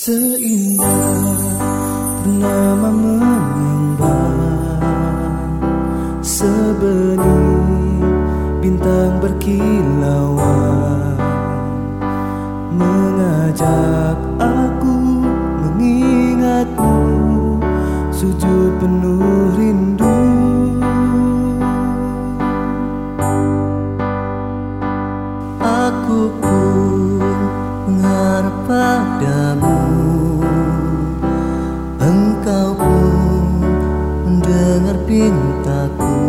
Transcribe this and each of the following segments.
Seindah purnama mengembang Sebening bintang berkilauan. Mengajak aku mengingatmu Sujud penuh rindu. Aku pintaku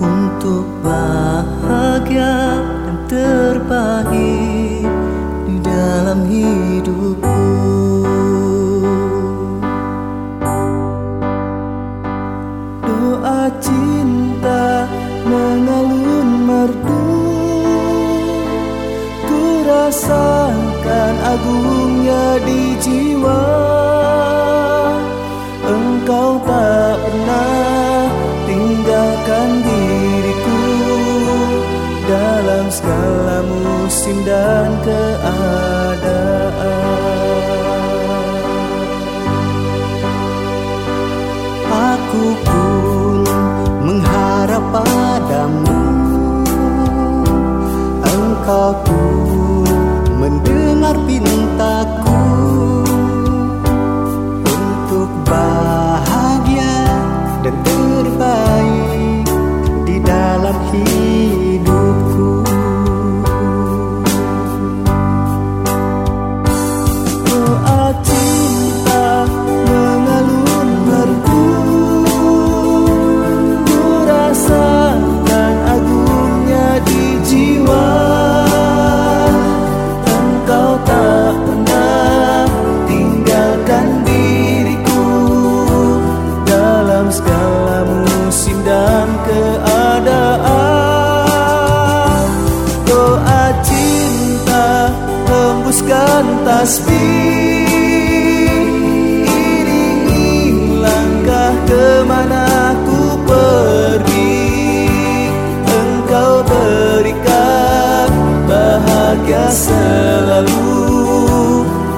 untuk bahagia dan terbaik di dalam hidupku. Doa cinta mengalun merdu, ku rasakan agungnya di jiwa. Musim dan keadaan. Aku pun mengharap padamu. Engkau pun hembuskan tasbih Iringi langkah ke mana ku pergi. Engkau berikan bahagia selalu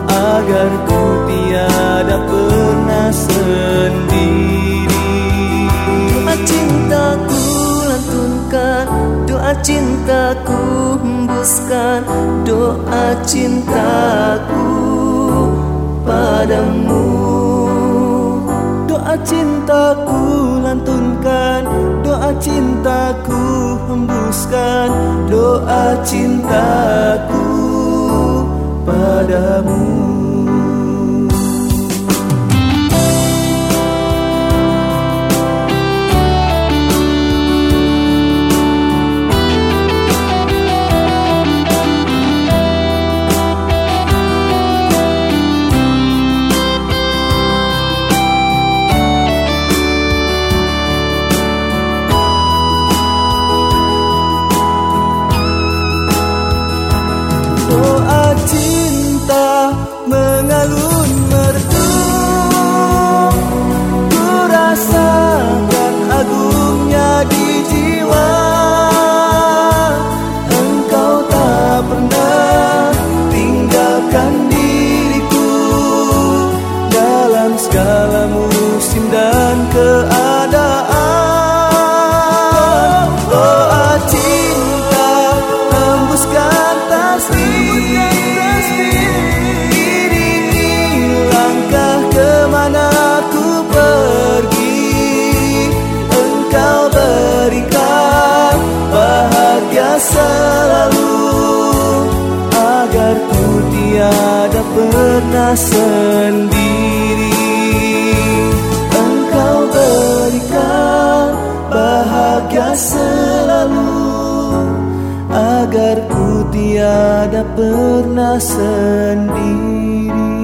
Agar ku tiada pernah sendiri. Doa cintaku lantunkan Doa cintaku Doa cintaku padamu. Doa cintaku lantunkan Doa cintaku hembuskan. Doa cintaku padamu pernah sendiri. Engkau berikan bahagia selalu Agar ku tiada pernah sendiri